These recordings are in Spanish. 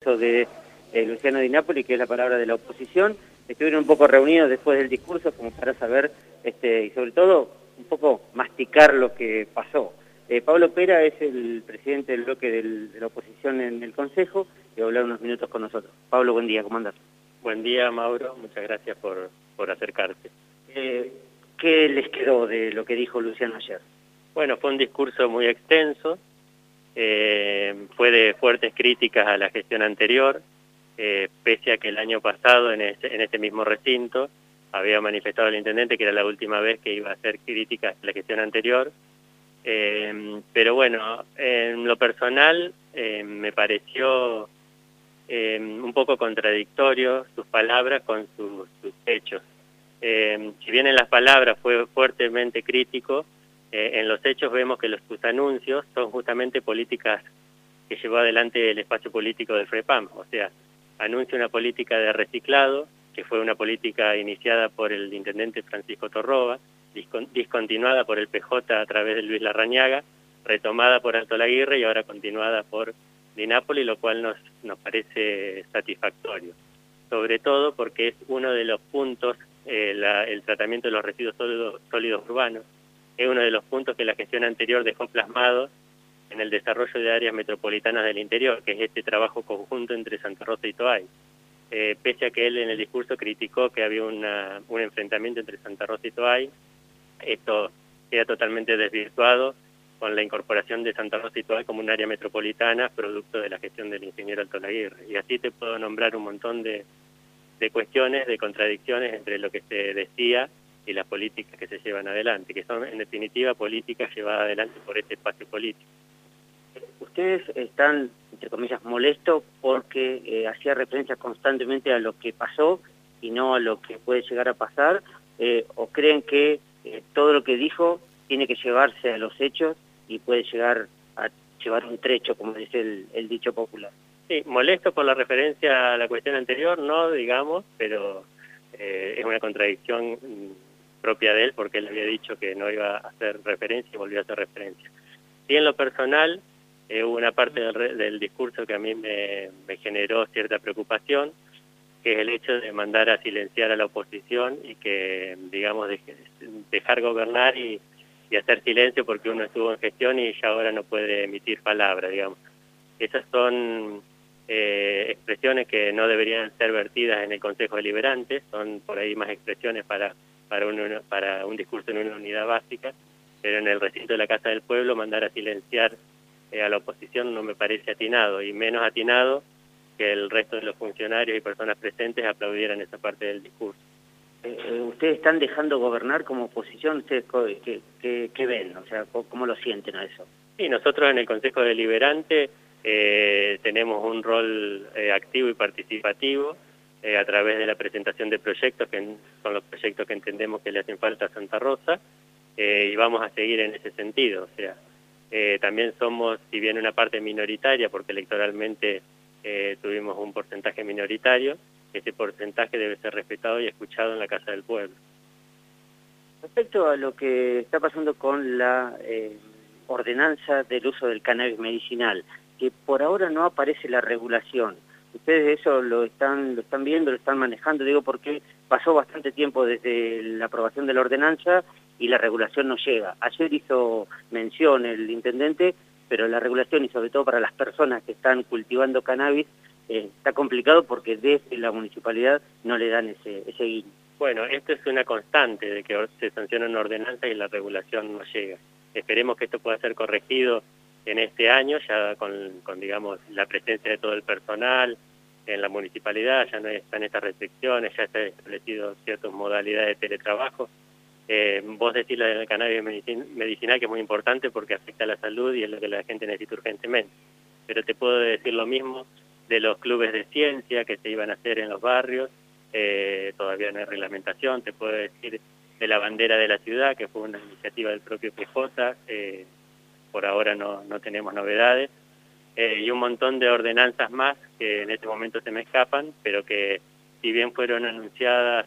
de eh, Luciano Di Napoli, que es la palabra de la oposición. Estuvieron un poco reunidos después del discurso como para saber, este, y sobre todo, un poco masticar lo que pasó. Eh, Pablo Pera es el presidente del bloque de la oposición en el Consejo y va a hablar unos minutos con nosotros. Pablo, buen día, ¿cómo andas? Buen día, Mauro. Muchas gracias por, por acercarte. Eh, ¿Qué les quedó de lo que dijo Luciano ayer? Bueno, fue un discurso muy extenso, eh, fue de fuertes críticas a la gestión anterior, eh, pese a que el año pasado en este, en este mismo recinto había manifestado el intendente que era la última vez que iba a hacer críticas a la gestión anterior. Eh, pero bueno, en lo personal eh, me pareció un poco contradictorio sus palabras con sus, sus hechos. si bien en las palabras fue fuertemente crítico, eh, en los hechos vemos que los, sus anuncios son justamente políticas que llevó adelante el espacio político del FREPAM, o sea, anuncia una política de reciclado, que fue una política iniciada por el intendente Francisco Torroba, discontinuada por el PJ a través de Luis Larrañaga, retomada por Alto Laguirre y ahora continuada por Di Napoli, lo cual nos, nos parece satisfactorio. Sobre todo porque es uno de los puntos, eh, la, el tratamiento de los residuos sólidos urbanos, es uno de los puntos que la gestión anterior dejó plasmado en el desarrollo de áreas metropolitanas del interior, que es este trabajo conjunto entre Santa Rosa y Toay. Eh, pese a que él en el discurso criticó que había una, un enfrentamiento entre Santa Rosa y Toay, esto queda totalmente desvirtuado con la incorporación de Santa Rosa y Toay como un área metropolitana, producto de la gestión del ingeniero Alto Laguirre. Y así te puedo nombrar un montón de cuestiones, de contradicciones entre lo que se decía y las políticas que se llevan adelante, que son en definitiva políticas llevadas adelante por este espacio político. Ustedes están, entre comillas, molestos porque eh, hacía referencia constantemente a lo que pasó y no a lo que puede llegar a pasar, eh, o creen que eh, todo lo que dijo tiene que llevarse a los hechos y puede llegar a llevar un trecho, como dice el, el dicho popular. Sí, molesto por la referencia a la cuestión anterior, no, digamos, pero es una contradicción propia de él porque él había dicho que no iba a hacer referencia y volvió a hacer referencia. Y en lo personal, eh, hubo una parte del, discurso que a mí me, generó cierta preocupación, que es el hecho de mandar a silenciar a la oposición y que, digamos, dejar gobernar y, hacer silencio porque uno estuvo en gestión y ya ahora no puede emitir palabra, digamos. Esas son eh, expresiones que no deberían ser vertidas en el Consejo Deliberante, son por ahí más expresiones para para un, para un discurso en una unidad básica, pero en el recinto de la Casa del Pueblo mandar a silenciar eh, a la oposición no me parece atinado, y menos atinado que el resto de los funcionarios y personas presentes aplaudieran esa parte del discurso. Eh, eh, ¿Ustedes están dejando gobernar como oposición? ¿Ustedes qué, qué, ven? O sea, ¿cómo lo sienten a eso? Sí, nosotros en el Consejo Deliberante tenemos un rol activo y participativo, eh, a través de la presentación de proyectos, que son los proyectos que entendemos que le hacen falta a Santa Rosa, eh, y vamos a seguir en ese sentido. O sea, eh, también somos, si bien una parte minoritaria, porque electoralmente tuvimos un porcentaje minoritario, ese porcentaje debe ser respetado y escuchado en la Casa del Pueblo. Respecto a lo que está pasando con la ordenanza del uso del cannabis medicinal, que por ahora no aparece la regulación, ustedes eso lo están lo están viendo, lo están manejando, digo porque pasó bastante tiempo desde la aprobación de la ordenanza y la regulación no llega. Ayer hizo mención el intendente, pero la regulación y sobre todo para las personas que están cultivando cannabis eh, está complicado porque desde la municipalidad no le dan ese, ese guiño. Bueno, esto es una constante de que se sanciona una ordenanza y la regulación no llega. Esperemos que esto pueda ser corregido en este año, ya con, digamos, la presencia de todo el personal en la municipalidad, ya no están estas restricciones, ya se han establecido ciertas modalidades de teletrabajo. Eh, vos decís la del cannabis medicinal, que es muy importante porque afecta a la salud y es lo que la gente necesita urgentemente. Pero te puedo decir lo mismo de los clubes de ciencia que se iban a hacer en los barrios, eh, todavía no hay reglamentación, te puedo decir de la bandera de la ciudad, que fue una iniciativa del propio PJ, eh, por ahora no, no tenemos novedades, eh, y un montón de ordenanzas más que en este momento se me escapan, pero que si bien fueron anunciadas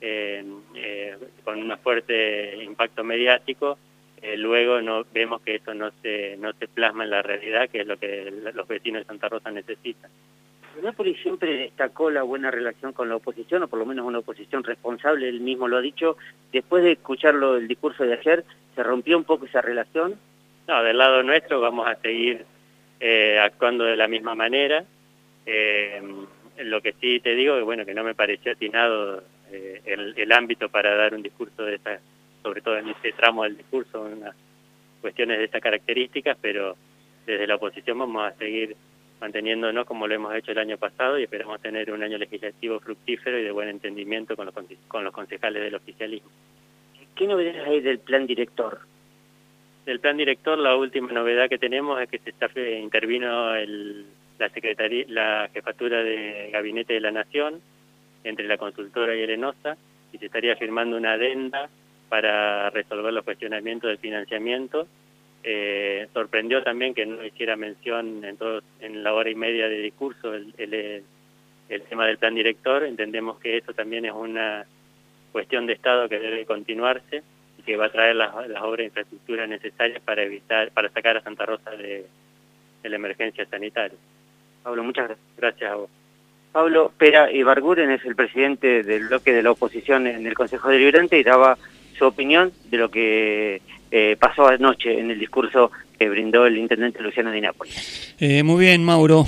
eh, con un fuerte impacto mediático, eh, luego no vemos que eso no se, no se plasma en la realidad, que es lo que los vecinos de Santa Rosa necesitan. Nápoles siempre destacó la buena relación con la oposición, o por lo menos una oposición responsable, él mismo lo ha dicho. Después de escucharlo el discurso de ayer, ¿se rompió un poco esa relación? No, del lado nuestro vamos a seguir eh, actuando de la misma manera. Eh, lo que sí te digo es bueno, que no me pareció atinado eh, el, ámbito para dar un discurso de esta, sobre todo en este tramo del discurso, unas cuestiones de estas características, pero desde la oposición vamos a seguir manteniéndonos como lo hemos hecho el año pasado y esperamos tener un año legislativo fructífero y de buen entendimiento con los, con los concejales del oficialismo. ¿Qué novedades hay del plan director? Del plan director, la última novedad que tenemos es que se está, intervino el, la, secretaría, la jefatura de gabinete de la Nación entre la consultora y el y se estaría firmando una adenda para resolver los cuestionamientos del financiamiento eh, sorprendió también que no hiciera mención en, todo, en la hora y media de discurso el, el, tema del plan director. Entendemos que eso también es una cuestión de Estado que debe continuarse que va a traer las, las obras de infraestructura necesarias para evitar, para sacar a Santa Rosa de, la emergencia sanitaria. Pablo, muchas gracias. Gracias a vos. Pablo Pera Ibarguren es el presidente del bloque de la oposición en el Consejo Deliberante y daba su opinión de lo que eh, pasó anoche en el discurso que brindó el intendente Luciano Di Napoli. Eh, muy bien, Mauro.